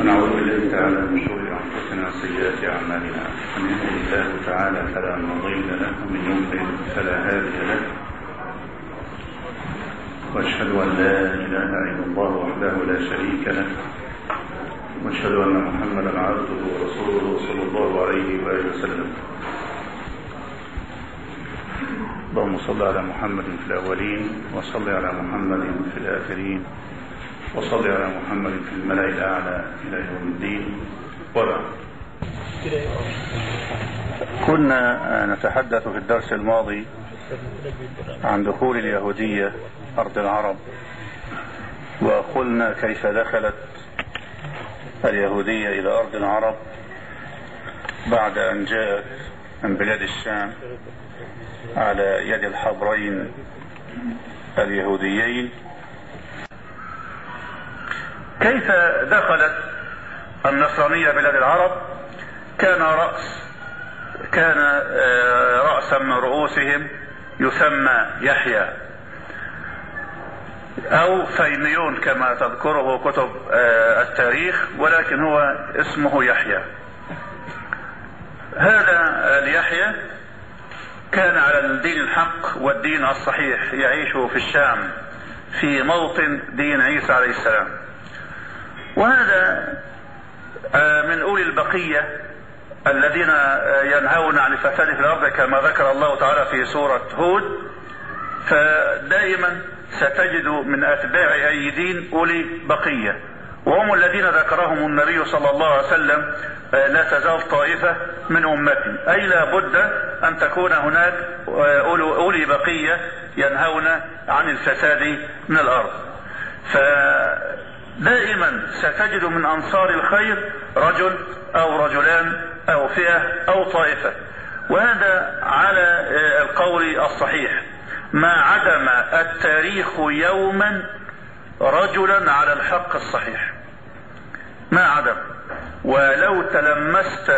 ونعوذ بالله تعالى من شرور أنفسنا وسيئات أعمالنا. من يهده الله تعالى فلا مضل له ومن يضلل فلا هادي له. وأشهد أن لا إله إلا الله وحده لا شريك له. وأشهد أن محمدا عبده ورسوله صلى الله عليه وآله وسلم. اللهم صل على محمد في الأولين وصل على محمد في الآخرين وصل على محمد في الملأ الأعلى إلى يوم الدين. وبعد. كنا نتحدث في الدرس الماضي عن دخول اليهودية أرض العرب وقلنا كيف دخلت اليهودية إلى أرض العرب بعد أن جاءت من بلاد الشام. على يد الحبرين اليهوديين. كيف دخلت النصرانية بلاد العرب؟ كان رأس كان رأسا من رؤوسهم يسمى يحيى. أو فينيون كما تذكره كتب التاريخ ولكن هو اسمه يحيى. هذا اليحيى كان على الدين الحق والدين الصحيح يعيش في الشام في موطن دين عيسى عليه السلام. وهذا من أولي البقية الذين ينهون عن الفساد في الأرض كما ذكر الله تعالى في سورة هود. فدائما ستجد من أتباع أي دين أولي بقية. وهم الذين ذكرهم النبي صلى الله عليه وسلم لا تزال طائفة من أمتي. أي لا بد أن تكون هناك أولي بقية ينهون عن الفساد من الأرض. فدائما ستجد من أنصار الخير رجل أو رجلان أو فئة أو طائفة. وهذا على القول الصحيح. ما عدم التاريخ يوما رجلا على الحق الصحيح. ما عدم. ولو تلمست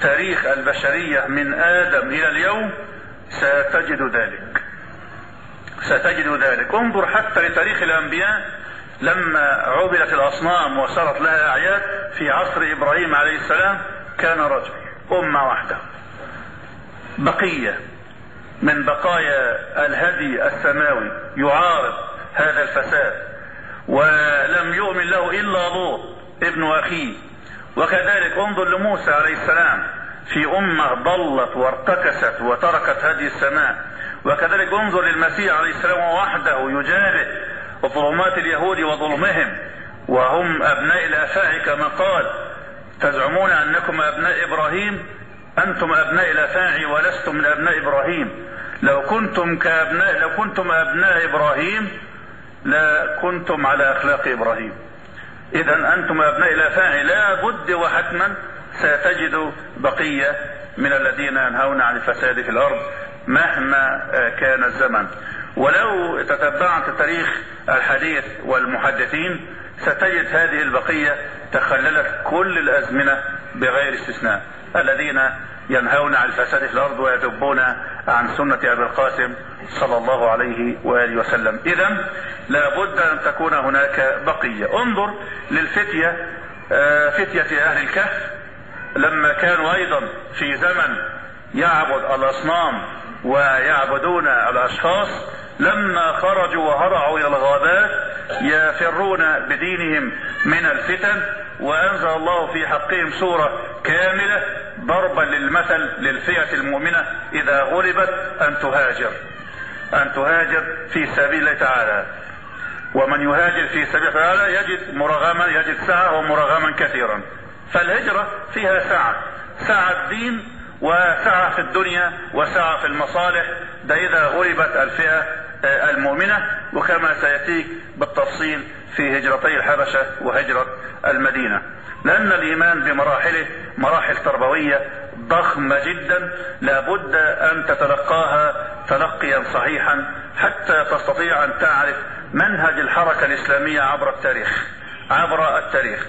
تاريخ البشرية من آدم إلى اليوم ستجد ذلك. ستجد ذلك. انظر حتى لتاريخ الأنبياء لما عبدت الأصنام وصارت لها أعياد في عصر إبراهيم عليه السلام كان رجل أمة واحدة. بقية من بقايا الهدي السماوي يعارض هذا الفساد ولم يؤمن له إلا لوط. ابن أخيه وكذلك انظر لموسى عليه السلام. في أمة ضلت وارتكست وتركت هدي السماء. وكذلك انظر للمسيح عليه السلام وحده يجابه ظلمات اليهود وظلمهم. وهم أبناء الأفاعي كما قال تزعمون أنكم أبناء إبراهيم؟ أنتم أبناء الأفاعي ولستم من أبناء إبراهيم. لو كنتم كأبناء لو كنتم أبناء إبراهيم لكنتم على أخلاق إبراهيم. إذا أنتم أبناء الأفاعي لا بد وحتما ستجد بقية من الذين ينهون عن الفساد في الأرض مهما كان الزمن. ولو تتبعت تاريخ الحديث والمحدثين ستجد هذه البقية تخللت كل الأزمنة بغير استثناء. الذين ينهون عن الفساد في الأرض ويذبون عن سنة أبي القاسم صلى الله عليه وآله وسلم. إذا لابد أن تكون هناك بقية. انظر للفتية فتية أهل الكهف لما كانوا أيضا في زمن يعبد الأصنام ويعبدون الأشخاص لما خرجوا وهرعوا إلى الغابات يفرون بدينهم من الفتن وأنزل الله في حقهم سورة كاملة ضربا للمثل للفئة المؤمنة إذا غلبت أن تهاجر أن تهاجر في سبيل الله تعالى. ومن يهاجر في سبيل الله تعالى يجد مرغما يجد سعة ومرغما كثيرا. فالهجرة فيها سعة سعة الدين وسعة في الدنيا وسعة في المصالح. ده إذا غلبت الفئة المؤمنة. وكما سيأتيك بالتفصيل في هجرتي الحبشة وهجرة المدينة. لأن الإيمان بمراحله مراحل تربوية ضخمة جدا لابد أن تتلقاها تلقيا صحيحا حتى تستطيع أن تعرف منهج الحركة الإسلامية عبر التاريخ عبر التاريخ.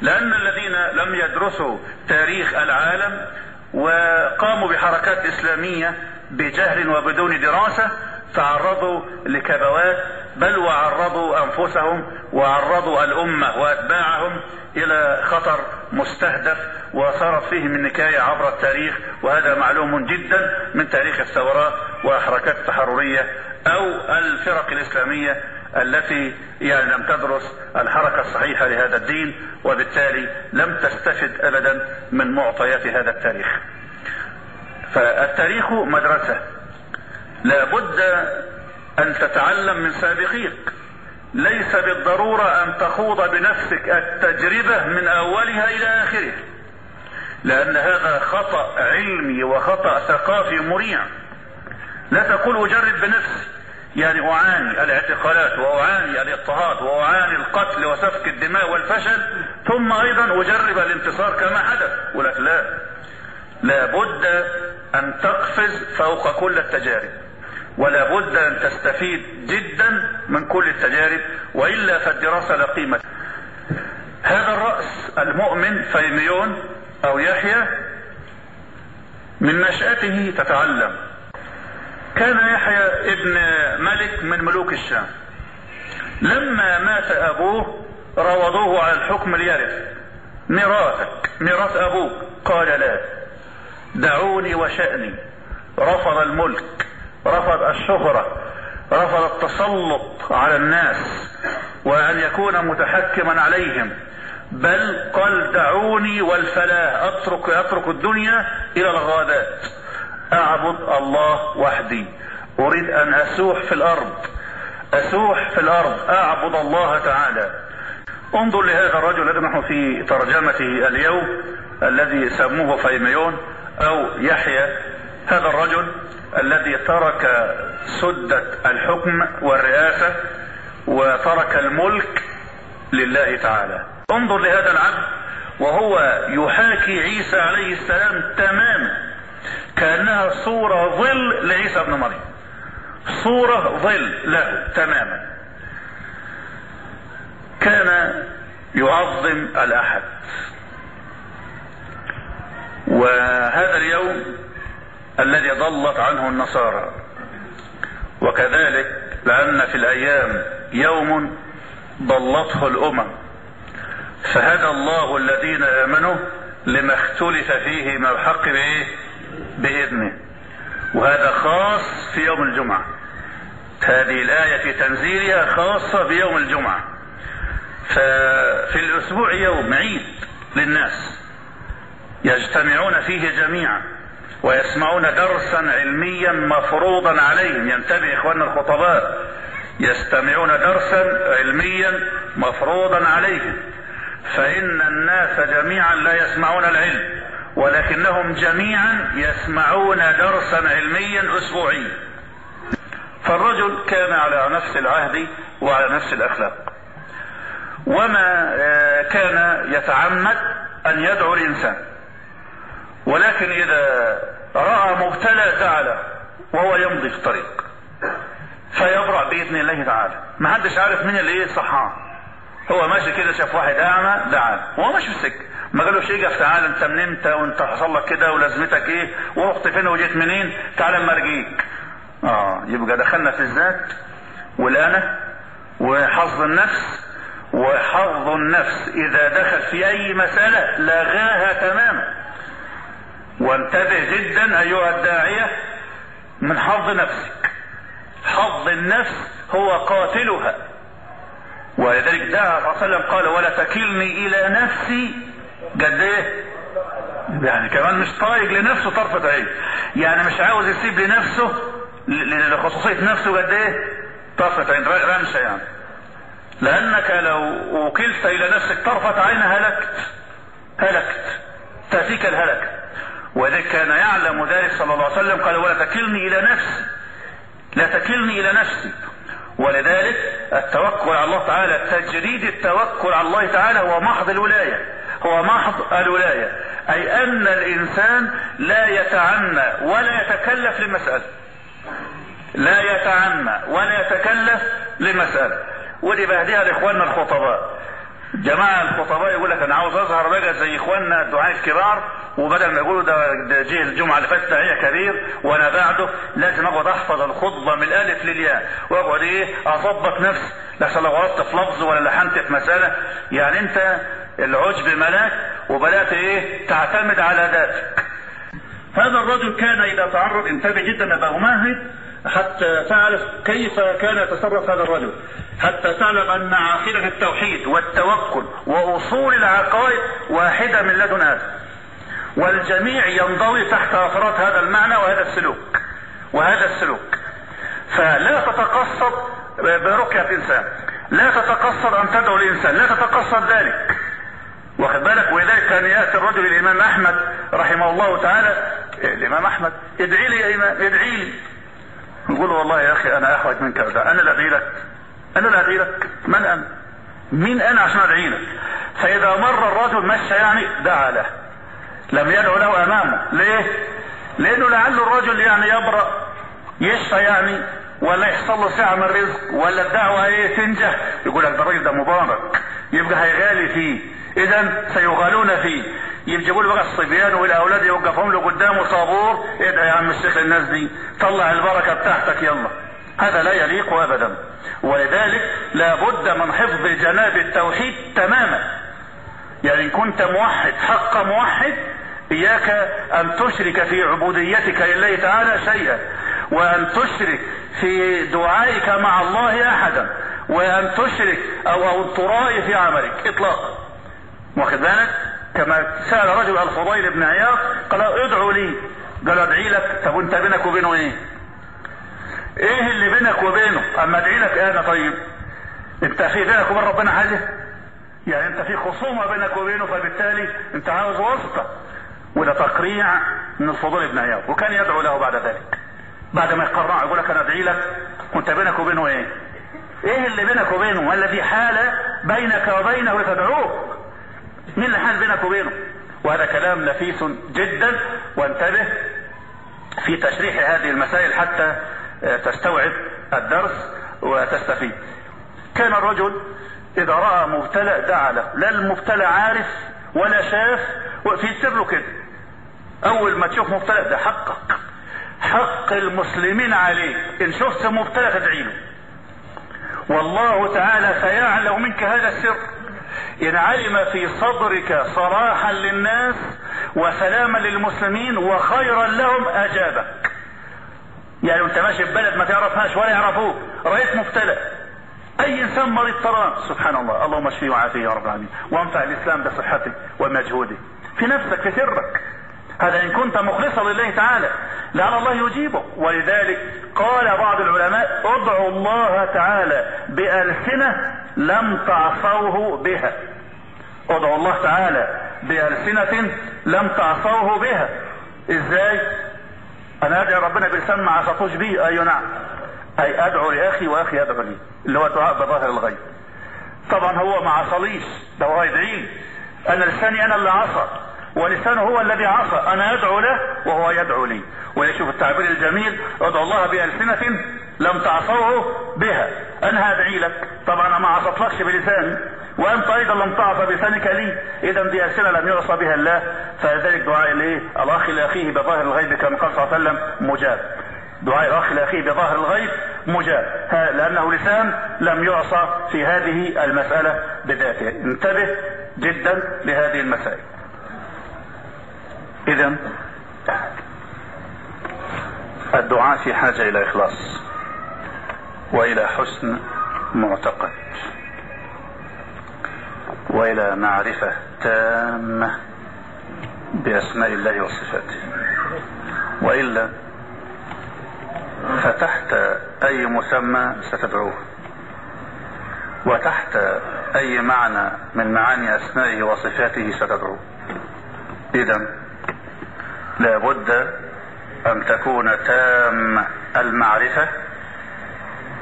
لأن الذين لم يدرسوا تاريخ العالم وقاموا بحركات إسلامية بجهل وبدون دراسة تعرضوا لكبوات بل وعرضوا أنفسهم وعرضوا الأمة وأتباعهم إلى خطر مستهدف وصارت فيهم النكايه عبر التاريخ وهذا معلوم جدا من تاريخ الثورات والحركات التحررية أو الفرق الإسلامية التي يعني لم تدرس الحركة الصحيحة لهذا الدين وبالتالي لم تستفد ابدا من معطيات هذا التاريخ. فالتاريخ مدرسة لابد أن تتعلم من سابقيك. ليس بالضرورة أن تخوض بنفسك التجربة من أولها إلى اخرها لأن هذا خطأ علمي وخطأ ثقافي مريع. لا تقول أجرب بنفسي يعني أعاني الاعتقالات وأعاني الاضطهاد وأعاني القتل وسفك الدماء والفشل ثم أيضا أجرب الانتصار كما حدث. ولك لا لابد أن تقفز فوق كل التجارب. ولا بد أن تستفيد جدا من كل التجارب وإلا فالدراسة لا قيمة. هذا الرأس المؤمن فيميون أو يحيى من نشأته تتعلم. كان يحيى ابن ملك من ملوك الشام. لما مات أبوه روضوه على الحكم ليرث ميراثك ميراث أبوك. قال لا. دعوني وشأني. رفض الملك. رفض الشهرة رفض التسلط على الناس وأن يكون متحكما عليهم. بل قال دعوني والفلاح أترك أترك الدنيا إلى الغابات. أعبد الله وحدي. أريد أن أسوح في الأرض. أسوح في الأرض. أعبد الله تعالى. انظر لهذا الرجل الذي نحن في ترجمته اليوم الذي سموه فيميون أو يحيى هذا الرجل الذي ترك سدة الحكم والرئاسة وترك الملك لله تعالى. انظر لهذا العبد وهو يحاكي عيسى عليه السلام تماما كأنها صورة ظل لعيسى ابن مريم. صورة ظل له تماما. كان يعظم الأحد. وهذا اليوم الذي ضلت عنه النصارى. وكذلك لأن في الأيام يوم ضلته الأمم. فهدى الله الذين آمنوا لما اختلف فيه من الحق بإيه؟ بإذنه. وهذا خاص في يوم الجمعة. هذه الآية في تنزيلها خاصة بيوم الجمعة. ففي الأسبوع يوم عيد للناس. يجتمعون فيه جميعا. ويسمعون درسا علميا مفروضا عليهم. ينتبه إخواننا الخطباء يستمعون درسا علميا مفروضا عليهم. فإن الناس جميعا لا يسمعون العلم ولكنهم جميعا يسمعون درسا علميا اسبوعيا. فالرجل كان على نفس العهد وعلى نفس الأخلاق. وما كان يتعمد أن يدعو الإنسان. ولكن إذا رأى مبتلى زعل وهو يمضي في الطريق فيبرأ بإذن الله تعالى. ما حدش عارف مين اللي إيه صحان. هو ماشي كده شاف واحد أعمى دعا وهو ماشي في السكة. ما قالوش اجف تعالى أنت منين؟ انت وانت حصل لك كده ولازمتك إيه؟ ورحت فين وجيت منين؟ تعالى أما أرجيك. آه يبقى دخلنا في الذات والانا وحظ النفس. وحظ النفس إذا دخل في أي مسألة لغاها تماما. وانتبه جدا أيها الداعية من حظ نفسك. حظ النفس هو قاتلها. ولذلك دعا صلى الله عليه وسلم قال ولا تكلني إلى نفسي. قد إيه؟ يعني كمان مش طايق لنفسه طرفة عين. يعني مش عاوز يسيب لنفسه لخصوصية نفسه قد إيه؟ طرفة عين رمشة يعني. لأنك لو وكلت إلى نفسك طرفة عين هلكت. هلكت. تأتيك الهلكة. وذلك كان يعلم ذلك صلى الله عليه وسلم قال ولا تكلني إلى نفسي لا تكلني إلى نفسي. ولذلك التوكل على الله تعالى تجريد التوكل على الله تعالى هو محض الولاية هو محض الولاية. أي أن الإنسان لا يتعنى ولا يتكلف لمسألة. لا يتعنى ولا يتكلف لمسألة. ودي بهديها لإخواننا الخطباء. جماعة الخطباء يقول لك أنا عاوز أظهر بقى زي إخواننا الدعاة الكبار وبدل ما يقولوا ده جه الجمعة اللي فاتت داعيه كبير وأنا بعده لازم أقعد أحفظ الخطبة من الألف للياء وأقعد إيه؟ أظبط نفسي. لحسن لو غلطت في لفظ ولا لحنت في مسألة. يعني أنت العجب ملاك وبدأت إيه؟ تعتمد على ذاتك. هذا الرجل كان إذا تعرض انتبه جدا ابقى ممهد حتى تعرف كيف كان يتصرف هذا الرجل. حتى تعلم ان عقيده التوحيد والتوكل وأصول العقائد واحدة من لدن آدم والجميع ينضوي تحت افراد هذا المعنى وهذا السلوك. وهذا السلوك. فلا تتقصد برقية انسان لا تتقصد أن تدعو الإنسان. لا تتقصد ذلك. واخد بالك؟ ولذلك كان يأتي الرجل الإمام أحمد رحمه الله تعالى الإمام أحمد ادعي لي يا إمام ادعي لي. يقول له والله يا أخي أنا احوج منك ده أنا اللي أدعي لك أنا اللي أدعي لك. من أنا؟ مين أنا عشان أدعي لك؟ فإذا مر الرجل مشى يعني دعا له لم يدعو له أمامه. ليه؟ لأنه لعل الرجل يعني يبرأ يشفى يعني ولا يحصل له ساعة من الرزق ولا الدعوة إيه تنجح. يقول لك ده الراجل ده مبارك يبقى هيغالي فيه. اذا سيغالون فيه. يجيبوا له بقى الصبيان والاولاد يوقفهم له قدامه طابور ادعي يا عم الشيخ الناس دي؟ طلع البركة بتاعتك يلا. هذا لا يليق ابدا. ولذلك لابد من حفظ جناب التوحيد تماما. يعني إن كنت موحد حق موحد إياك أن تشرك في عبوديتك لله تعالى شيئا وأن تشرك في دعائك مع الله احدا وأن تشرك أو أو ترائي في عملك اطلاقا. واخد بالك؟ كما سأل رجل الفضيل بن عياض قال ادعوا لي. قال ادعي لك. طب وانت بينك وبينه إيه؟ إيه اللي بينك وبينه؟ اما ادعي لك أنا طيب. انت في بينك وبين ربنا حاجة؟ يعني انت في خصومة بينك وبينه فبالتالي انت عاوز واسطة وده تقريع من الفضيل بن عياض. وكان يدعو له بعد ذلك. بعد ما يقرع يقول لك أنا ادعي لك. وانت بينك وبينه إيه؟ إيه اللي بينك وبينه؟ والذي حال بينك وبينه لتدعوه مين اللي حال بينك وبينه. وهذا كلام نفيس جدا. وانتبه في تشريح هذه المسائل حتى تستوعب الدرس وتستفيد. كان الرجل إذا رأى مبتلى دعا له. لا المبتلى عارف ولا شاف. في له كده. أول ما تشوف مبتلى ده حقك. حق المسلمين عليك. إن شفت مبتلى تدعي له. والله تعالى سيعلم منك هذا السر. إن علم في صدرك صلاحا للناس وسلاما للمسلمين وخيرا لهم أجابك. يعني وانت ماشي في بلد ما تعرفهاش ولا يعرفوك رأيت مبتلى أي إنسان مريض ترى سبحان الله اللهم اشفيه وعافيه يا رب العالمين. وانفع الإسلام بصحته ومجهوده في نفسك في سرك. هذا إن كنت مخلصا لله تعالى لعل الله يجيبه. ولذلك قال بعض العلماء ادعوا الله تعالى بألسنة لم تعصوه بها. ادعوا الله تعالى بألسنة لم تعصوه بها. إزاي؟ أنا ادعي ربنا بلسان ما عصتوش بيه أيوه نعم. أي أدعو لأخي وأخي يدعو لي. اللي هو دعاء بظاهر الغيب. طبعا هو ما عصليش. ده هو يدعي. لي أنا لساني أنا اللي عصى. ولسانه هو الذي عصى. أنا أدعو له وهو يدعو لي. ويشوف التعبير الجميل. أدعو الله بألسنة لم تعصوه بها. أنا هدعي لك. طبعا أنا ما عصتلكش بلساني. وأنت أيضا لم تعص بلسانك لي. اذا دي أسئلة لم يعصى بها الله. فلذلك دعاء الايه الأخ لاخيه بظاهر الغيب كما قال صلى الله عليه وسلم مجاب. دعاء الأخ لاخيه بظاهر الغيب مجاب. لأنه لسان لم يعصى في هذه المسألة بذاته. انتبه جدا لهذه المسائل. اذا الدعاء في حاجة إلى إخلاص. وإلى حسن معتقد وإلى معرفة تامة بأسماء الله وصفاته. وإلا فتحت أي مسمى ستدعوه. وتحت أي معنى من معاني أسمائه وصفاته ستدعوه. اذا لابد أن تكون تام المعرفة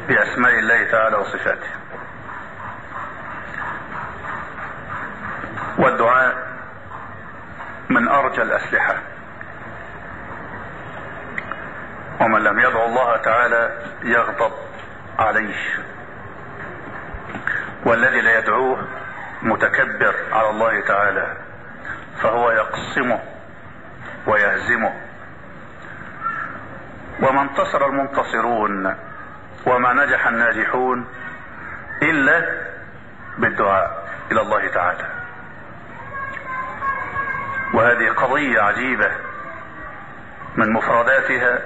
بأسماء الله تعالى وصفاته. والدعاء من أرجى الأسلحة. ومن لم يدعو الله تعالى يغضب عليه. والذي لا يدعوه متكبر على الله تعالى فهو يقسمه ويهزمه. وما انتصر المنتصرون وما نجح الناجحون إلا بالدعاء إلى الله تعالى. وهذه قضية عجيبة من مفرداتها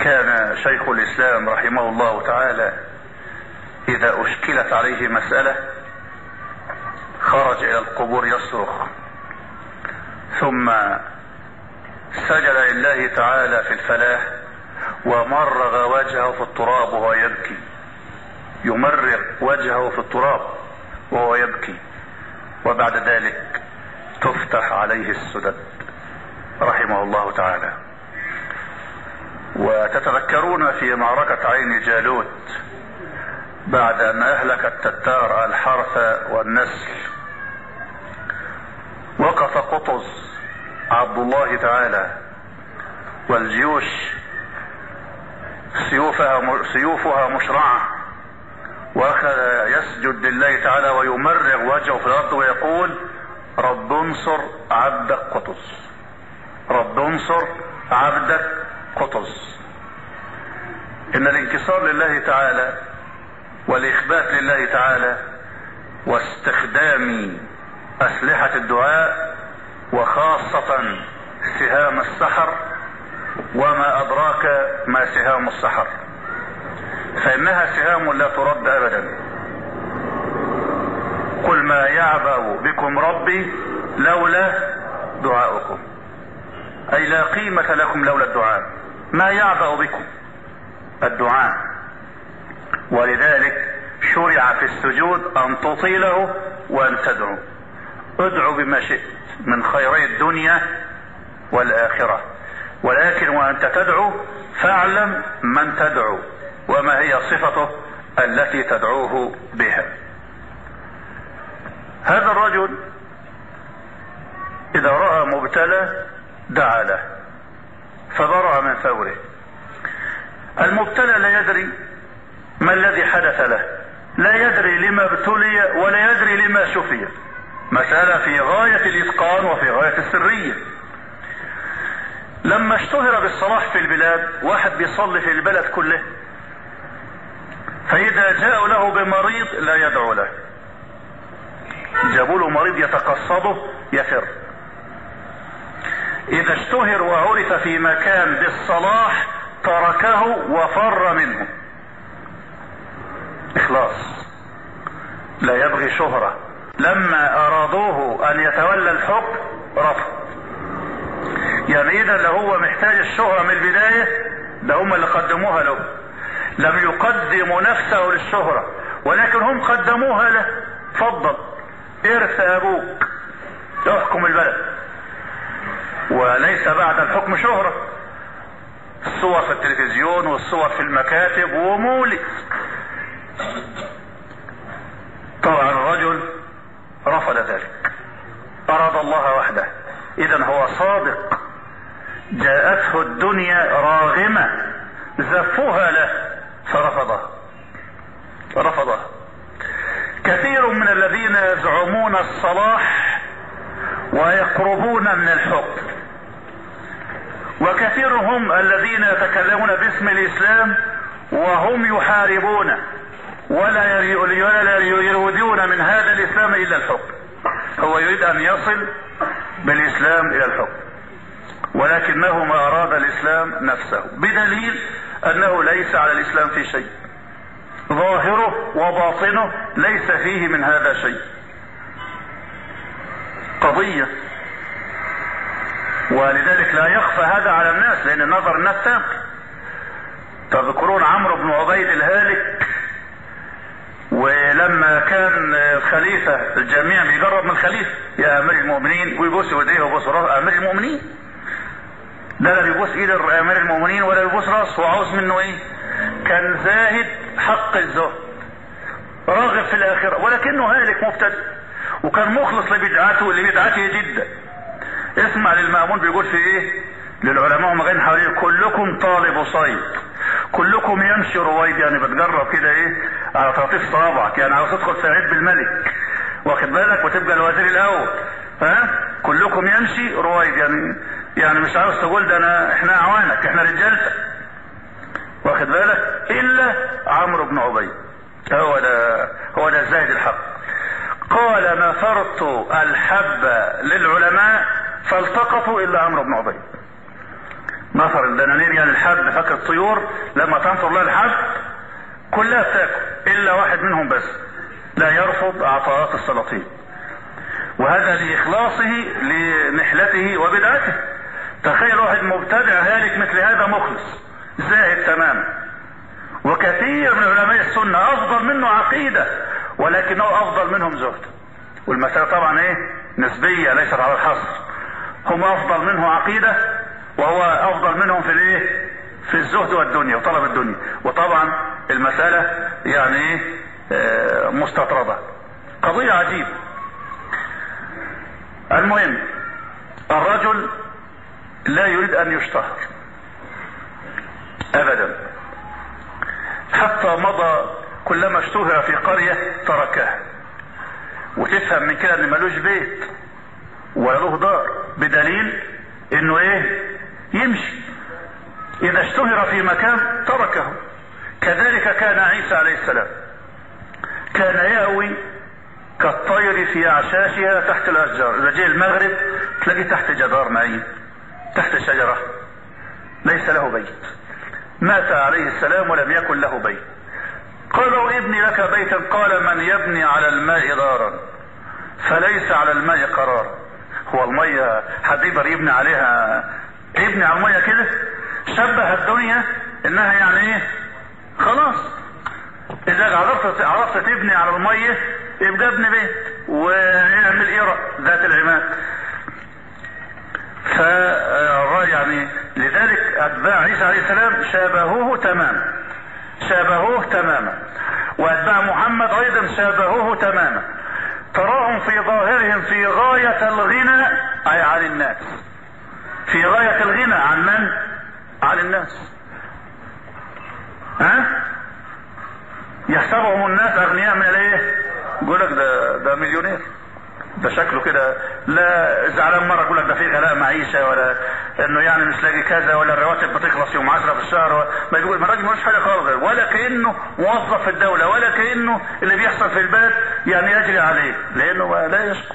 كان شيخ الإسلام رحمه الله تعالى إذا أشكلت عليه مسألة خرج إلى القبور يصرخ. ثم سجد لله تعالى في الفلاح ومرغ وجهه في التراب وهو يبكي. يمرغ وجهه في التراب وهو يبكي. وبعد ذلك تفتح عليه السدد. رحمه الله تعالى. وتتذكرون في معركة عين جالوت بعد ان اهلك التتار الحرث والنسل وقف قطز عبد الله تعالى والجيوش سيوفها سيوفها مشرعة. وأخذ يسجد لله تعالى ويمرغ وجهه في الأرض ويقول رب انصر عبدك قطز. رب انصر عبدك قطز. إن الانكسار لله تعالى والإخبات لله تعالى واستخدام أسلحة الدعاء وخاصة سهام السحر وما أدراك ما سهام السحر. فإنها سهام لا ترد ابدا. قل ما يعبأ بكم ربي لولا دعاؤكم. أي لا قيمة لكم لولا الدعاء. ما يعبأ بكم؟ الدعاء. ولذلك شرع في السجود أن تطيله وأن تدعو ادعو بما شئت من خيري الدنيا والآخرة. ولكن وأنت تدعو فاعلم من تدعو وما هي صفته التي تدعوه بها. هذا الرجل إذا رأى مبتلى دعا له فبرأ من ثوره المبتلى لا يدري ما الذي حدث له لا يدري لما ابتلي ولا يدري لما شفي مسألة في غاية الإتقان وفي غاية السرية. لما اشتهر بالصلاح في البلاد واحد بيصلي في البلد كله فإذا جاءوا له بمريض لا يدعو له. جابوا له مريض يتقصده يفر. إذا اشتهر وعرف في مكان بالصلاح تركه وفر منه. إخلاص. لا يبغي شهرة. لما أرادوه أن يتولى الحكم رفض. يعني إذا لو هو محتاج الشهرة من البداية ده هم اللي قدموها له. لم يقدموا نفسه للشهرة ولكن هم قدموها له. تفضل ارث أبوك. يحكم البلد. وليس بعد الحكم شهرة. الصور في التلفزيون والصور في المكاتب ومولد. طبعا الرجل رفض ذلك. أراد الله وحده. إذا هو صادق. جاءته الدنيا راغمة زفوها له فرفضها رفضها كثير من الذين يزعمون الصلاح ويقربون من الحكم. وكثير هم الذين يتكلمون باسم الإسلام وهم يحاربون ولا يريدون من هذا الإسلام إلا الحكم. هو يريد أن يصل بالإسلام إلى الحكم. ولكنه ما أراد الإسلام نفسه بدليل أنه ليس على الإسلام في شيء. ظاهره وباطنه ليس فيه من هذا شيء. قضية. ولذلك لا يخفى هذا على الناس لأن نظر الناس تذكرون عمرو بن عبيد الهالك؟ ولما كان الخليفة الجميع بيجرب من الخليفة يا أمير المؤمنين ويبوس ايديه ويبوس أمير المؤمنين. ده لا بيبوس إيد امير المؤمنين ولا بيبوس رأسه. وعاوز منه إيه؟ كان زاهد حق الزهد. راغب في الآخرة ولكنه هالك مبتدئ وكان مخلص لبدعته لبدعته جدا. اسمع للمأمون بيقول في إيه؟ للعلماء هم جايين حواليه. كلكم طالب صيد. كلكم يمشي رويد يعني بتجرب كده إيه؟ على تلطيف صوابعك. يعني عاوز تدخل في بالملك. واخد بالك؟ وتبقى الوزير الأول. ها؟ كلكم يمشي رويد يعني يعني مش عاوز تقول ده انا إحنا أعوانك إحنا رجالتك. واخد بالك؟ إلا عمرو بن عبيد هو ده هو ده الزاهد الحق. قال نثرت الحب للعلماء فالتقطوا إلا عمرو بن عبيد نثر الدنانير يعني الحب فاكر الطيور؟ لما تنثر لها الحب كلها بتاكل إلا واحد منهم بس. لا يرفض عطاءات السلاطين. وهذا لإخلاصه لنحلته وبدعته. تخيل واحد مبتدع هالك مثل هذا مخلص. زاهد تماما. وكثير من علماء السنة أفضل منه عقيدة ولكنه أفضل منهم زهد. والمسألة طبعا إيه؟ نسبية ليست على الحصر. هم أفضل منه عقيدة وهو أفضل منهم في الإيه؟ في الزهد والدنيا وطلب الدنيا. وطبعا المسألة يعني إيه؟ آه مستطردة. قضية عجيبة. المهم الرجل لا يريد أن يشتهر. ابدا. حتى مضى كلما اشتهر في قرية تركها وتفهم من كده إن ملوش بيت ولا له دار بدليل إنه إيه؟ يمشي. إذا اشتهر في مكان تركه. كذلك كان عيسى عليه السلام. كان يأوي كالطير في أعشاشها تحت الأشجار. إذا جه المغرب تلاقي تحت جدار معين. تحت شجرة. ليس له بيت. مات عليه السلام ولم يكن له بيت. قالوا ابني لك بيتا. قال من يبني على الماء دارا فليس على الماء قرار. هو المية حد يبني عليها. يبني على المية كده. شبه الدنيا إنها يعني إيه؟ خلاص. إذا عرفت عرفت تبني على المية يبقى ابني بيت. واعمل إيه ذات العماد. ف يعني لذلك أتباع عيسى عليه السلام شابهوه تماما. شابهوه تماما. وأتباع محمد أيضا شابهوه تماما. تراهم في ظاهرهم في غاية الغنى أي عن الناس. في غاية الغنى عن من؟ عن الناس. ها؟ يحسبهم الناس أغنياء من الايه يقول لك ده ده مليونير. ده شكله كده. لا زعلان مرة يقول لك ده في غلاء معيشة ولا إنه يعني مش لاقي كذا ولا الرواتب بتخلص يوم 10 في الشهر ما يقول ما الراجل ملوش حاجة خالص ولا كأنه موظف في الدولة ولا كأنه اللي بيحصل في البلد يعني يجري عليه لأنه لا يشكو.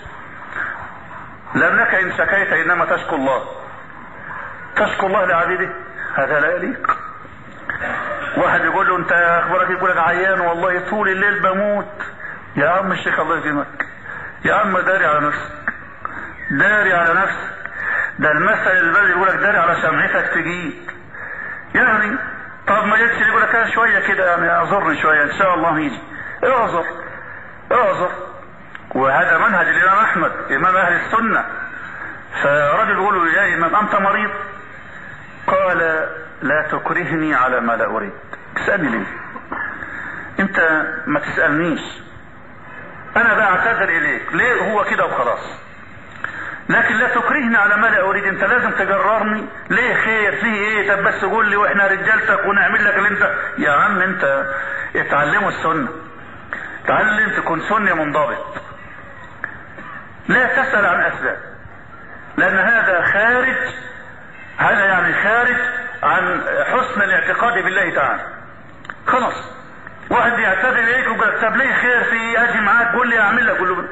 لانك إن شكيت إنما تشكو الله. تشكو الله لعبيده. هذا لا يليق. واحد يقول له أنت أخبارك يقول لك عيان والله طول الليل بموت. يا عم الشيخ الله يكرمك يا عم داري على نفسك. داري على نفسك. ده المثل البلد يقول لك داري على شمعتك تجيب. يعني طب ما جتش يقول لك شوية كده يعني أعذرني شوية إن شاء الله يجي. اعذر اعذر. وهذا منهج الإمام أحمد إمام أهل السنة. فرجل يقول له يا إمام أنت مريض؟ قال لا تكرهني على ما لا أريد. تسالني ليه؟ أنت ما تسألنيش. أنا بعتذر إليك. ليه؟ هو كده وخلاص. لكن لا تكرهني على ما لا أريد. أنت لازم تجررني. ليه خير؟ فيه إيه؟ طب بس قول لي وإحنا رجالتك ونعمل لك اللي انت يا عم أنت اتعلموا السنة. تعلم تكون سني منضبط. لا تسأل عن أسباب. لأن هذا خارج هذا يعني خارج عن حسن الاعتقاد بالله تعالى. خلاص. واحد يعتذر إليك ويقول طب ليه خير في أجي معاك؟ قول لي أعمل لك. قول له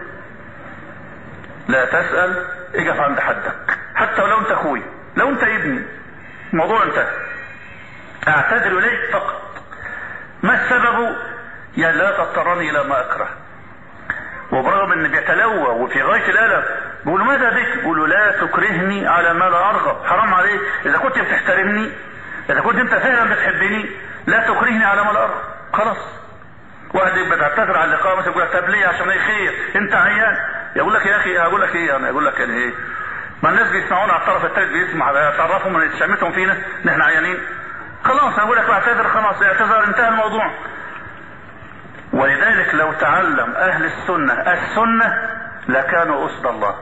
لا تسأل اقف عند حدك. حتى ولو أنت أخوي لو أنت ابني. الموضوع انتهى. أعتذر إليك فقط. ما السبب؟ يا لا تضطرني إلى ما أكره. وبرغم ان بيتلوى وفي غاية الألم بيقول ماذا بك؟ بيقول لا تكرهني على ما لا أرغب. حرام عليك. إذا كنت بتحترمني إذا كنت أنت فعلا بتحبني لا تكرهني على ما لا أرغب. خلاص. واحد يبقى تعتذر على الاقامه يقول لك طب ليه عشان إيه خير انت عيان. يقول لك يا أخي أقول لك إيه؟ أنا أقول لك يعني إيه؟ ما الناس بيسمعونا على الطرف الثالث بيسمع تعرفهم من شمتهم فينا. ان إحنا عيانين. خلاص أقول لك اعتذر خلاص اعتذر انتهى الموضوع. ولذلك لو تعلم أهل السنة السنة لكانوا أسد الله.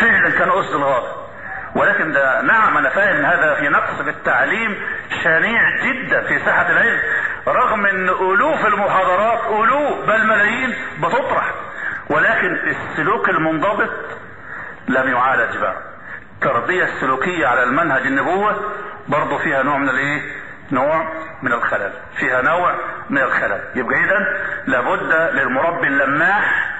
فعلا كانوا أسد الغابه ولكن ده نعم أنا فاهم هذا في نقص في التعليم شنيع جدا في ساحه العلم. رغم إن الوف المحاضرات الوف بل ملايين بتطرح. ولكن السلوك المنضبط لم يعالج بقى. التربية السلوكية على المنهج النبوة برضه فيها نوع من الإيه؟ نوع من الخلل. فيها نوع من الخلل. يبقى اذا لابد للمربي اللماح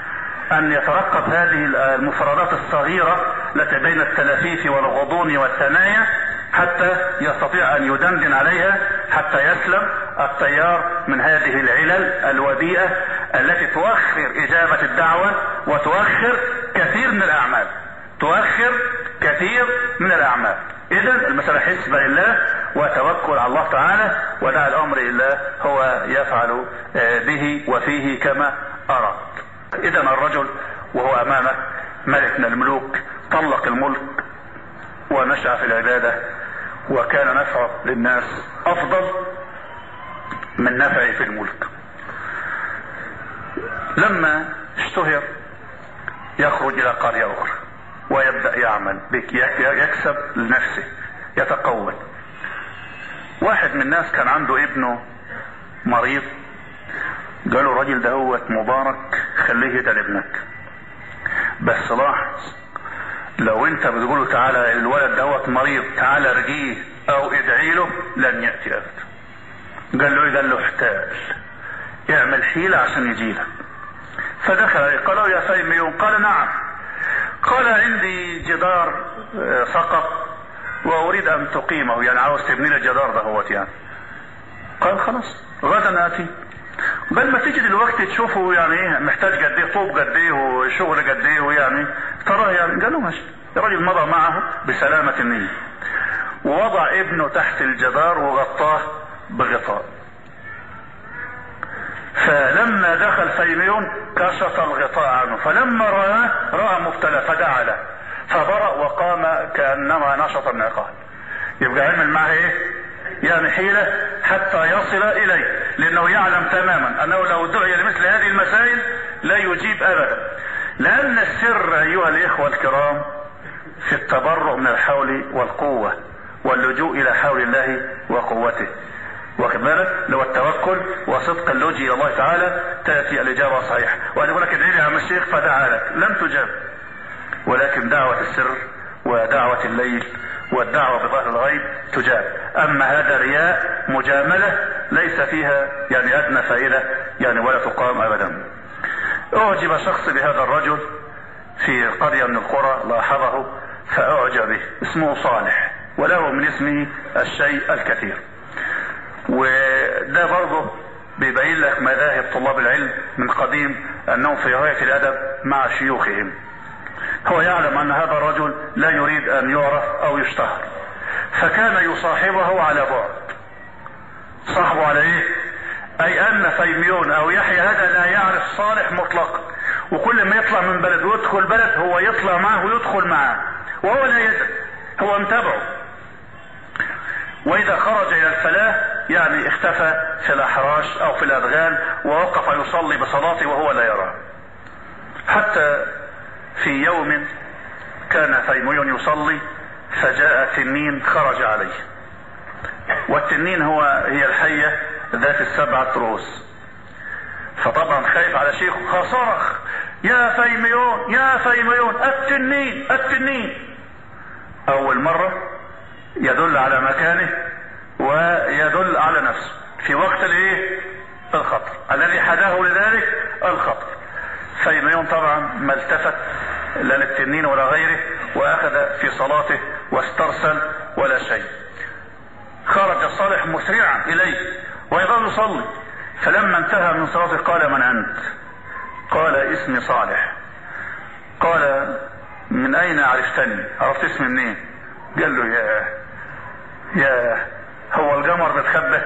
أن يترقب هذه المفردات الصغيرة التي بين التلافيف والغضون والثنايا حتى يستطيع أن يدندن عليها حتى يسلم التيار من هذه العلل الوبيئة التي تؤخر إجابة الدعوة وتؤخر كثير من الأعمال. تؤخر كثير من الأعمال. اذا المسألة حسبة لله وتوكل على الله تعالى ودع الأمر لله هو يفعل به وفيه كما أراد. اذا الرجل وهو امامك ملك من الملوك طلق الملك ونشأ في العبادة وكان نفعه للناس أفضل من نفعه في الملك. لما اشتهر يخرج إلى قرية أخرى ويبدأ يعمل بك يكسب لنفسه يتقوى. واحد من الناس كان عنده ابنه مريض قالوا الراجل ده هو مبارك خليه يدعي لابنك. بس لاحظ لو انت بتقول له تعالى الولد دوت مريض تعالى ارجيه أو ادعي له لن يأتي أبدا. قال له قال له احتاج اعمل حيلة عشان يجي لك. فدخل عليه. قال له يا فيميون قال نعم. قال عندي جدار سقط وأريد أن تقيمه. يعني عاوز تبني لي الجدار هوت يعني. قال خلاص غدا آتي. بل ما تيجي دلوقتي تشوفه يعني إيه محتاج قد إيه طوب قد إيه وشغل قد إيه ويعني تراه يعني. قال له ماشي. الراجل مضى معه بسلامة النية. ووضع ابنه تحت الجدار وغطاه. بغطاء. فلما دخل فيميون كشط الغطاء عنه. فلما رآه رأى مبتلى فدعا له فبرأ وقام كأنما نشط من عقال يبقى عمل معه إيه؟ يعني حيلة حتى يصل إليه لأنه يعلم تماما أنه لو دعي لمثل هذه المسائل لا يجيب أبدا. لأن السر أيها الإخوة الكرام في التبرؤ من الحول والقوة واللجوء إلى حول الله وقوته. واخد بالك لو التوكل وصدق اللجوء إلى الله تعالى تأتي الإجابة الصحيحة. وأنا أقول لك ادعي لي يا عم الشيخ فدعا لك. لم تجاب. ولكن دعوة السر ودعوة الليل والدعوة بظهر الغيب تجاب. أما هذا رياء مجاملة ليس فيها يعني أدنى فائدة يعني ولا تقام ابدا. أعجب شخص بهذا الرجل في قرية من القرى لاحظه فأعجب به. اسمه صالح وله من اسمه الشيء الكثير. وده برضه بيبين لك مذاهب طلاب العلم من قديم أنهم في غاية الأدب مع شيوخهم. هو يعلم أن هذا الرجل لا يريد أن يعرف أو يشتهر فكان يصاحبه على بعد. صاحبه على إيه أي أن فيميون أو يحيى هذا لا يعرف صالح مطلقا وكل ما يطلع من بلد ويدخل بلد هو يطلع معه ويدخل معه وهو لا يدري هو متابعه وإذا خرج إلى الفلاح يعني اختفى في الأحراش أو في الأدغال ووقف يصلي بصلاته وهو لا يراه حتى في يوم كان تيمي يصلي فجاء تنين خرج عليه. والتنين هو هي الحية ذات السبعة رؤوس. فطبعا خايف على شيخه. فصرخ يا فيميون يا فيميون التنين! التنين! أول مرة يدل على مكانه ويدل على نفسه. في وقت الايه؟ الخطر. الذي حداه لذلك الخطر. فيميون طبعا ما التفت لا للتنين ولا غيره وأخذ في صلاته واسترسل ولا شيء. خرج صالح مسرعا إليه ويظل يصلي. فلما انتهى من صلاته قال من أنت؟ قال اسمي صالح. قال من أين عرفتني؟ عرفت اسمي منين؟ قال له يا يا هو القمر بتخبى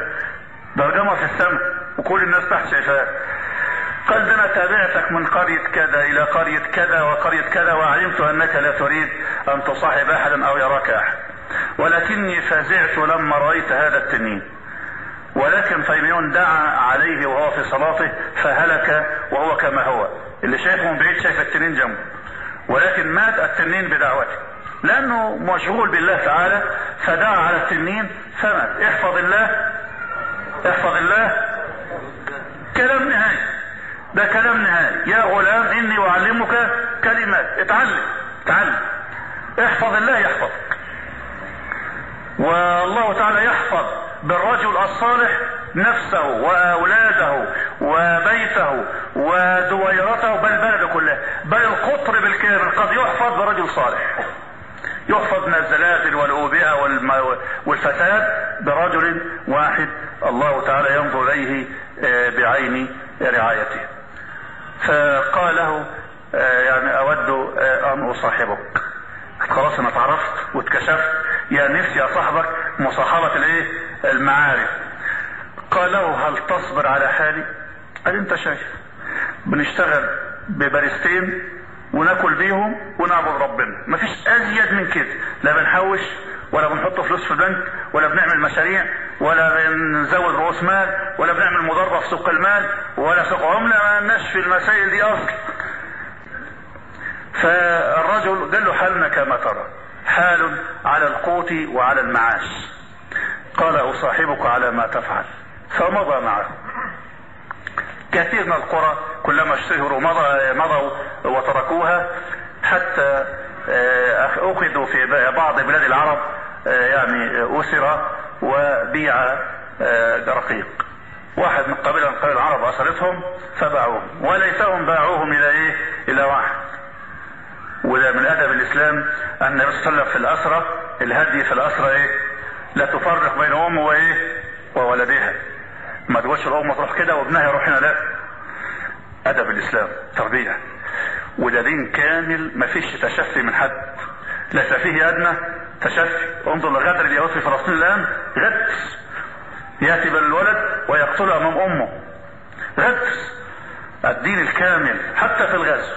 ده القمر في السماء وكل الناس تحت شايفاه. قال ده أنا تابعتك من قرية كذا إلى قرية كذا وقرية كذا وعلمت أنك لا تريد أن تصاحب أحدا أو يراك أحد. ولكني فزعت لما رأيت هذا التنين. ولكن فيميون دعا عليه وهو في صلاته فهلك وهو كما هو. اللي شايفه من بعيد شايف التنين جنبه. ولكن مات التنين بدعوته. لأنه مشغول بالله تعالى فدعا على التنين فمات احفظ الله احفظ الله. كلام نهائي. ده كلام نهائي. يا غلام إني أعلمك كلمات. اتعلم اتعلم. احفظ الله يحفظك. والله تعالى يحفظ بالرجل الصالح نفسه وأولاده وبيته ودويرته بل بلده كلها بل القطر بالكامل قد يحفظ برجل صالح. يحفظ من الزلازل والأوبئة والفساد برجل واحد الله تعالى ينظر إليه آه، بعين رعايته. فقال له آه، يعني أود آه، أن أصاحبك. خلاص أنا اتعرفت واتكشفت. يا نفسي يا صاحبك مصاحبة الإيه؟ المعارف. قال له هل تصبر على حالي؟ قال أنت شايف. بنشتغل ببارستين وناكل بيهم ونعبد ربنا. مفيش أزيد من كده. لا بنحوش ولا بنحط فلوس في البنك ولا بنعمل مشاريع ولا بنزود رؤوس مال ولا بنعمل مضاربه في سوق المال ولا سوق. عمله ما لناش في المسائل دي أصلا. فالرجل قال له حالنا كما ترى. حال على القوت وعلى المعاش. قال أصاحبك على ما تفعل. فمضى معه. كثير من القرى كلما اشتهروا مضى مضوا وتركوها حتى آه، أخذوا في بعض بلاد العرب آه، يعني اسر وبيع آه، رقيق. واحد من قبيله من قبائل العرب اسرتهم فباعوهم. وليتهم باعوهم إلى إيه؟ إلى واحد. وده من أدب الإسلام أن النبي صلى الله عليه وسلم في الاسرى الهدي في الاسرى إيه؟ لا تفرق بين امه وإيه؟ وولدها ما تقولش الام تروح كده وابنها يروح هنا لا. أدب الإسلام تربية. وده دين كامل ما فيش تشفي من حد. ليس فيه ادنى تشفي. انظر لغدر اليهود في فلسطين الآن غدر يأتي بالولد ويقتله أمام أمه. غدر الدين الكامل حتى في الغزو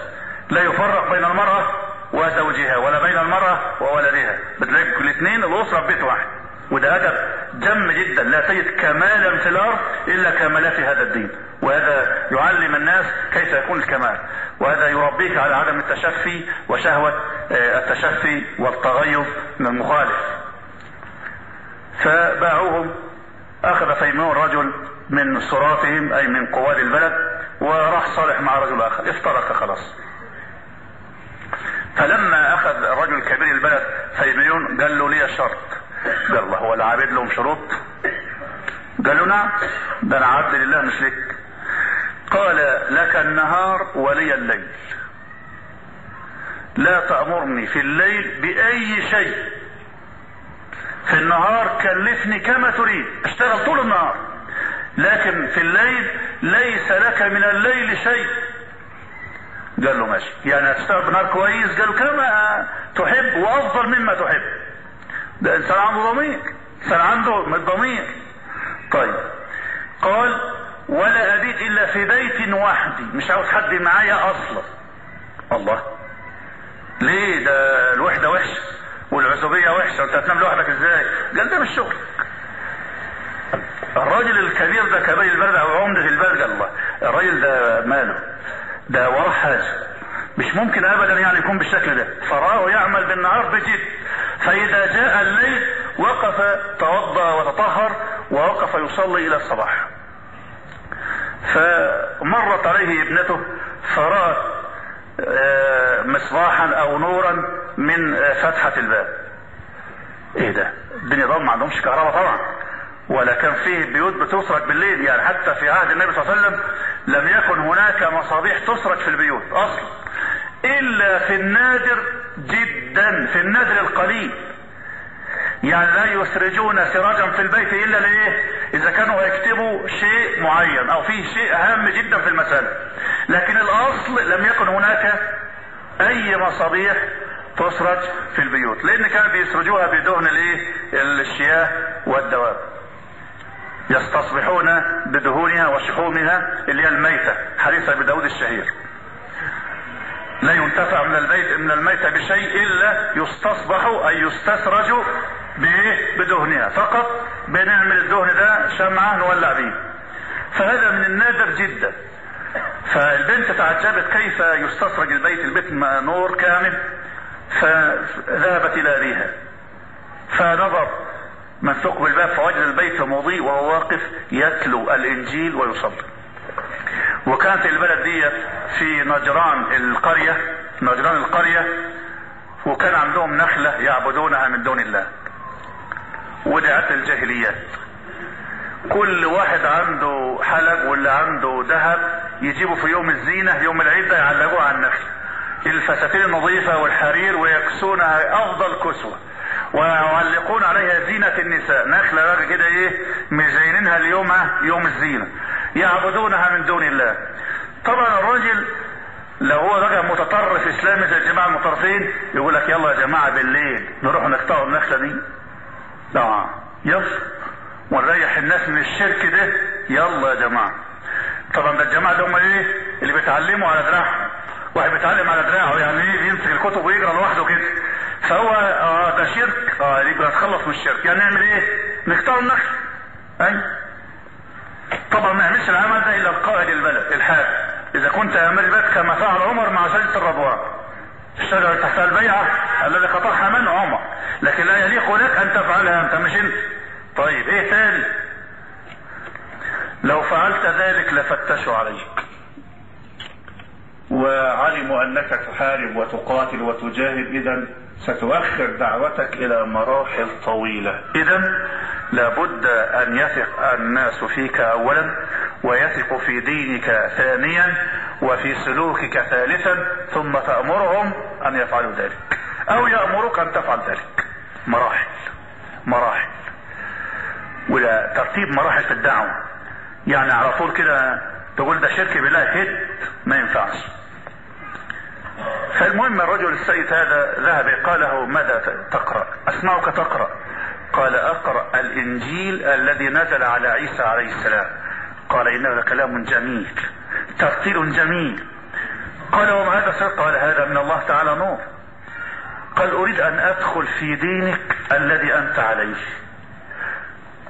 لا يفرق بين المرأة وزوجها ولا بين المرأة وولدها. بتلاقي الاثنين الأسرة في بيت واحد. وده أدب جم جدا. لا تجد كمالا في الأرض إلا كمالات هذا الدين. وهذا يعلم الناس كيف يكون الكمال. وهذا يربيك على عدم التشفي وشهوة آه، التشفي والتغيظ من المخالف. فباعوهم. أخذ فيمون رجل من صرافهم أي من قواد البلد وراح صالح مع رجل آخر. افترق خلاص. فلما أخذ الرجل الكبير البلد فيميون قال له لي شرط. قال هو العابد لهم شروط قال له نعم. ده أنا عبد لله مش لك قال لك النهار ولي الليل. لا تأمرني في الليل بأي شيء. في النهار كلفني كما تريد. اشتغل طول النهار. لكن في الليل ليس لك من الليل شيء. قال له ماشي. يعني هتشتغل بنار كويس؟ قال كما تحب وأفضل مما تحب. ده انسان عنده ضمير انسان عنده ضمير. طيب. قال ولا أبيت إلا في بيت وحدي. مش عاوز حد معايا أصلا. الله. ليه؟ ده الوحدة وحشة. والعزوبية وحشة. أنت هتنام لوحدك إزاي؟ قال ده مش شغل. الراجل الكبير ده كبير البلد أو عمدة البلد الله. الراجل ده ماله؟ ده وراه حاجة. مش ممكن ابدا يعني يكون بالشكل ده. فراه يعمل بالنهار بجد. فإذا جاء الليل وقف توضأ وتطهر ووقف يصلي إلى الصباح. فمرت عليه ابنته فرأت آه، مصباحا أو نورا من فتحة الباب. إيه ده؟ الدنيا ضلمة ما عندهمش كهرباء طبعا. ولا كان فيه بيوت بتسرق بالليل. يعني حتى في عهد النبي صلى الله عليه وسلم لم يكن هناك مصابيح تسرق في البيوت أصلا. إلا في النادر جدا في النادر القليل. يعني لا يسرجون سراجا في البيت إلا لإيه؟ إذا كانوا يكتبوا شيء معين أو فيه شيء هام جدا في المسألة. لكن الأصل لم يكن هناك أي مصابيح تسرج في البيوت لأن كانوا بيسرجوها بدهن الإيه؟ الشياه والدواب. يستصبحون بدهونها وشحومها اللي هي الميتة حديث ابي داود الشهير. لا ينتفع من البيت من الميتة بشيء إلا يستصبح اي يستسرج بايه بدهنها. فقط بنعمل الدهن ده شمعة نولع بيه فهذا من النادر جدا. فالبنت تعجبت كيف يستصرج البيت البيت نور كامل فذهبت إلى أبيها. فنظر من ثقب الباب فوجد البيت مضيء وهو واقف يتلو الإنجيل ويصلي. وكانت البلد دي في نجران القرية نجران القرية وكان عندهم نخلة يعبدونها من دون الله. ودعت الجاهليات. كل واحد عنده حلب واللي عنده ذهب يجيبوا في يوم الزينة يوم العيد ده يعلقوه على النخل. الفساتين النظيفة والحرير ويكسونها أفضل كسوة. ويعلقون عليها زينة النساء. نخلة بقى كده إيه؟ مزينينها اليوم يوم الزينة. يعبدونها من دون الله. طبعا الراجل لو هو راجل متطرف اسلامي زي الجماعة المتطرفين يقول لك يلا يا جماعة بالليل نروح نقطعوا النخله دي لا يلا ونريح الناس من الشرك ده. يلا يا جماعة. طبعا ده الجماعة اللي هم إيه؟ اللي بيتعلموا على دراعهم. واحد بيتعلم على دراعه يعني إيه؟ بيمسك الكتب ويقرأ لوحده كده. فهو آه ده شرك. آه يبقى نتخلص من الشرك. يعني نعمل إيه؟ نقطعوا النخل أي. طبعا ما يعملش العمل ده إلا القائد البلد الحاكم. إذا كنت أمر البلد كما فعل عمر مع شجره الرضوان الشجرة تحت البيعة الذي قطعها من عمر. لكن لا يليق لك أن تفعلها أنت مش أنت. طيب إيه تاني؟ لو فعلت ذلك لفتشوا عليك. وعلموا أنك تحارب وتقاتل وتجاهد اذا ستؤخر دعوتك إلى مراحل طويلة. إذا لابد أن يثق الناس فيك اولا ويثق في دينك ثانيا وفي سلوكك ثالثا ثم تأمرهم أن يفعلوا ذلك. أو يأمرك أن تفعل ذلك. مراحل. مراحل. ولا ترتيب مراحل في الدعوة. يعني على طول كده تقول ده شرك بالله هد ما ينفعش. فالمهم الرجل السيد هذا ذهب قال له ماذا تقرأ؟ اسمعك تقرأ. قال أقرأ الإنجيل الذي نزل على عيسى عليه السلام. قال إنه لكلام جميل ترتيل جميل. قال وما هذا سر؟ قال هذا من الله تعالى نور. قال أريد أن أدخل في دينك الذي أنت عليه.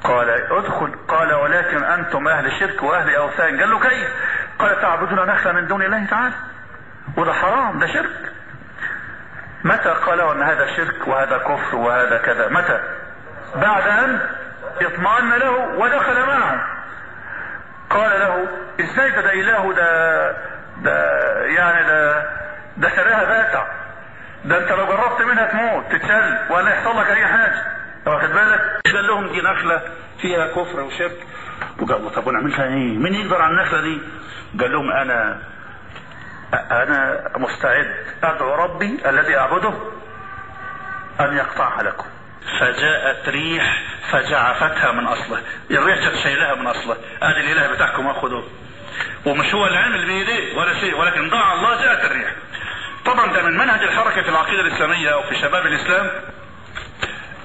قال أدخل. قال ولكن أنتم أهل شرك وأهل أوثان. قال له كيف؟ قال تعبدون نخلا من دون الله تعالى. وده حرام ده شرك. متى قالوا أن هذا شرك وهذا كفر وهذا كذا؟ متى؟ بعد أن اطمأن له ودخل معه قال له إزاي ده, ده إله ده ده يعني ده ده شراها باتع ده أنت لو جربت منها تموت تتشل ولا يحصل لك أي حاجة. واخد بالك؟ قال لهم دي نخلة فيها كفر وشرك. وقالوا طب ونعملها إيه؟ مين يقدر على النخلة دي؟ قال لهم أنا أنا مستعد. أدعو ربي الذي أعبده أن يقطعها لكم فجاءت ريح فجعفتها من أصله. الريح كانت شايلها من أصله. ادي الإله بتاعكم اخذوه ومش هو اللي عمل بإيديه ولا شيء. ولكن ضاع الله جاءت الريح. طبعا ده من منهج الحركة في العقيدة الإسلامية أو في شباب الإسلام.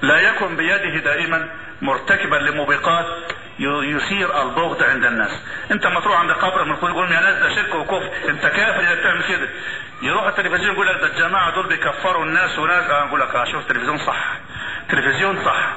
لا يكن بيده دائما مرتكبا لموبقات يثير البغض عند الناس. انت ما تروح عند قبر من يقول يا ناس ده شرك وكفر. انت كافر إذا بتعمل كده. يروح التلفزيون يقول لك ده الجماعة دول بيكفروا الناس وناس. آه يقول لك آه شوف التلفزيون صح. تلفزيون صح.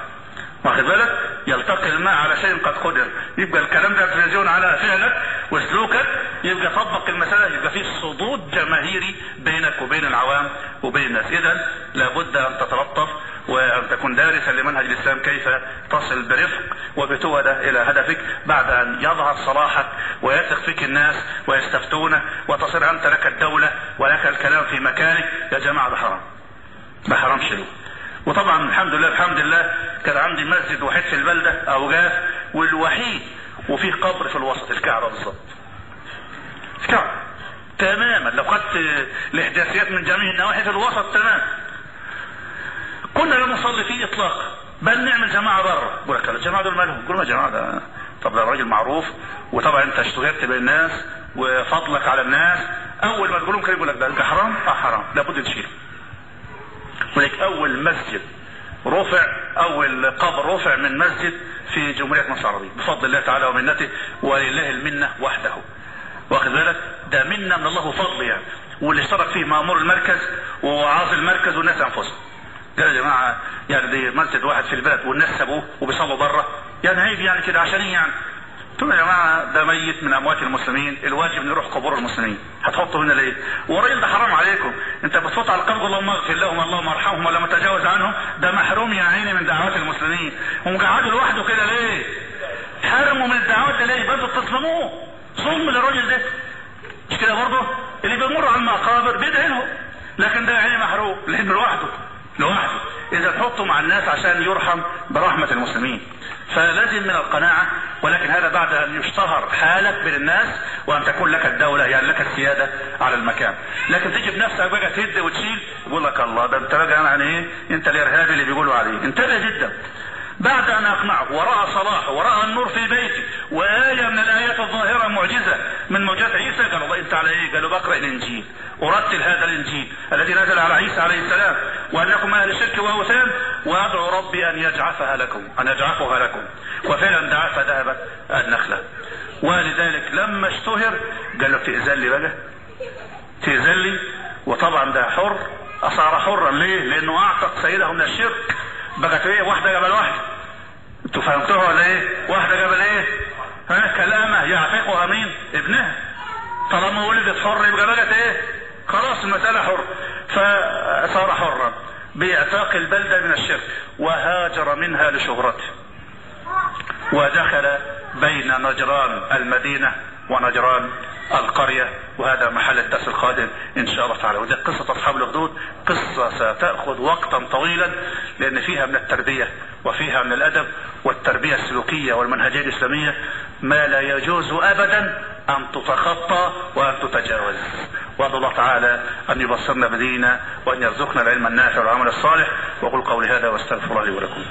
واخد بالك؟ يلتقي الماء على شيء قد قدر. يبقى الكلام ده التلفزيون على فعلك وسلوكك. يبقى طبق المسألة يبقى في صدود جماهيري بينك وبين العوام وبين الناس. اذا لابد أن تتلطف وأن تكون دارسا لمنهج الإسلام كيف تصل برفق وبتودة إلى هدفك بعد أن يظهر صلاحك ويثق فيك الناس ويستفتونك وتصير أنت لك الدولة ولك الكلام في مكانك. يا جماعة ده حرام ده حرام شيء وطبعا الحمد لله الحمد لله كان عندي مسجد وحيد في البلدة أو جاف والوحيد وفيه قبر في الوسط الكعبة بالظبط الكعبة. تماما. لو خدت الاحداثيات من جميع النواحي في الوسط تمام. كنا لا نصلي فيه اطلاقا بل نعمل جماعة بره يقول لك الجماعه دول مالهم؟ يقول ما جماعة ده طب ده راجل معروف وطبعا أنت اشتهرت بين الناس وفضلك على الناس. أول ما تقول لهم كده يقول لك ده حرام؟ آه حرام. لابد تشيله ولك أول مسجد رفع أول قبر رفع من مسجد في جمهورية مصر العربية. بفضل الله تعالى ومنته ولله المنة وحده. واخد بالك؟ ده منة من الله وفضل يعني. واللي اشترك فيه مأمور المركز ووعاظ المركز والناس أنفسهم. يا جماعة يعني دي مسجد واحد في البلد والناس سابوه وبيصلوا بره يعني عيب يعني كده عشان يعني. قلت يا جماعة ده ميت من أموات المسلمين. الواجب نروح قبور المسلمين. هتحطوا هنا ليه؟ والراجل ده حرام عليكم. أنت بتفوت على القبر اللهم اغفر لهم اللهم ارحمهم ولا متجاوز عنهم. ده محروم يا عيني من دعوات المسلمين. ومقعده لوحده كده ليه؟ حرموا من الدعوات ليه؟ برضه بتظلموه ظلم للراجل ده. مش كده برضه؟ اللي بيمر على المقابر بيدعي لهم لكن ده يعني محروق لأنه لوحده. لوحده إذا تحطه مع الناس عشان يرحم برحمة المسلمين. فلازم من القناعة ولكن هذا بعد أن يشتهر حالك بين الناس وأن تكون لك الدولة يعني لك السيادة على المكان. لكن تيجي بنفسك بقى تهد وتشيل يقول لك الله ده أنت بقى يعني إيه؟ أنت الإرهابي اللي بيقولوا عليه. انتبه جدا. بعد أن أقنعه ورأى صلاحه ورأى النور في بيتي وآية من الآيات الظاهرة معجزة من معجزات عيسى. قال الله إنت على إيه؟ قالوا بقرأ الإنجيل. أرتل هذا الإنجيل الذي نزل على عيسى عليه السلام وأنكم أهل شرك واوثان وأدعو ربي أن يجعفها لكم أن يجعفها لكم. وفعلا دعا فذهبت النخلة. ولذلك لما اشتهر قال له تأذن لي بقى تأذن لي. وطبعا ده حر أصار حرا ليه؟ لأنه أعتق سيده من الشرك. بقت إيه؟ واحدة قبل واحدة أنتوا فهمتوها ولا إيه؟ واحدة قبل إيه؟ ها؟ كلامه يعتقها مين ابنها طالما ولدت حر يبقى بقت إيه؟ خلاص المسألة حر فصار حرا باعتاق البلدة من الشرك وهاجر منها لشهرته. ودخل بين نجران المدينة. ونجران القرية وهذا محل الدرس القادم إن شاء الله تعالى. ودي قصة أصحاب الأخدود قصة ستأخذ وقتا طويلا لأن فيها من التربية وفيها من الأدب والتربية السلوكية والمنهجية الإسلامية ما لا يجوز أبدا أن تتخطى وأن تتجاوز. وأدعو الله تعالى أن يبصرنا بديننا وأن يرزقنا العلم النافع والعمل الصالح. وقل قولي هذا وأستغفر الله لي ولكم.